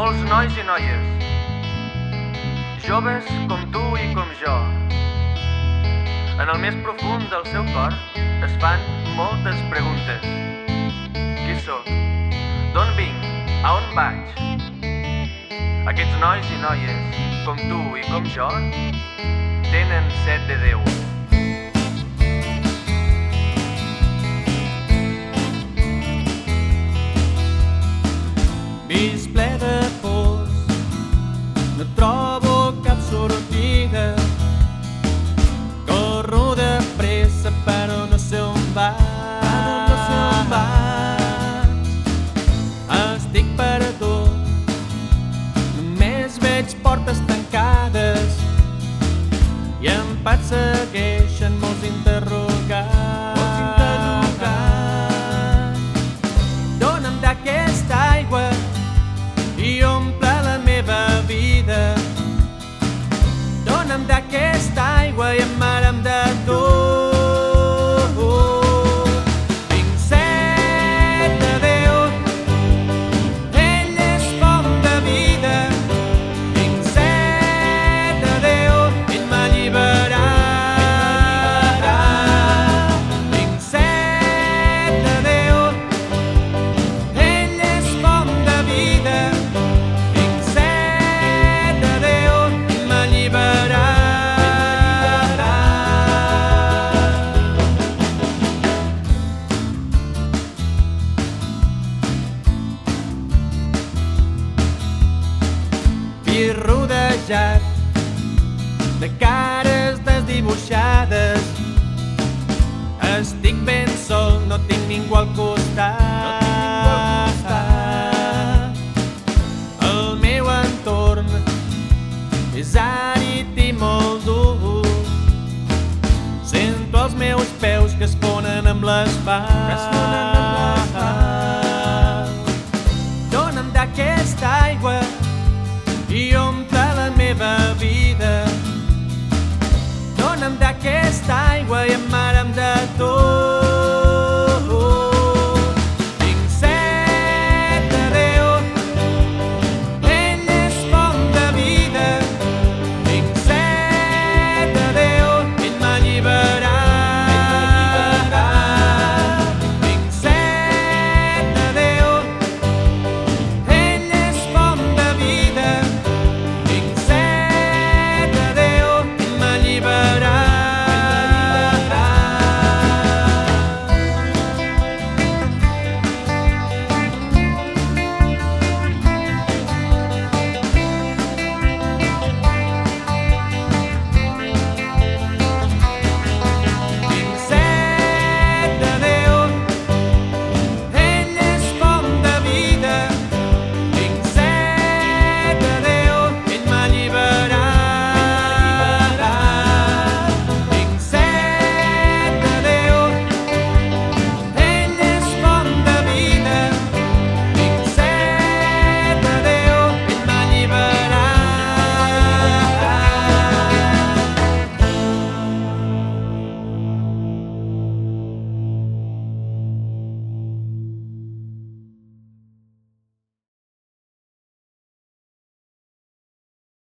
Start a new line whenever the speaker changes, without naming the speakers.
nois i noies, joves com tu i com jo, en el més profund del seu cor es fan moltes preguntes. Qui sóc? D'on vinc? A on vaig? Aquests nois i noies, com tu i com jo, tenen set de Déu.
Estic perdut, només veig portes tancades i em persegueixen molts interrogants. Molts interrogants. Dóna'm d'aquesta Rodejat de cares desdibuixades estic ben sol, no tinc ningú al costat. El meu entorn és àrid i molt dur. Sento els meus peus que es fonen amb l'asfalt.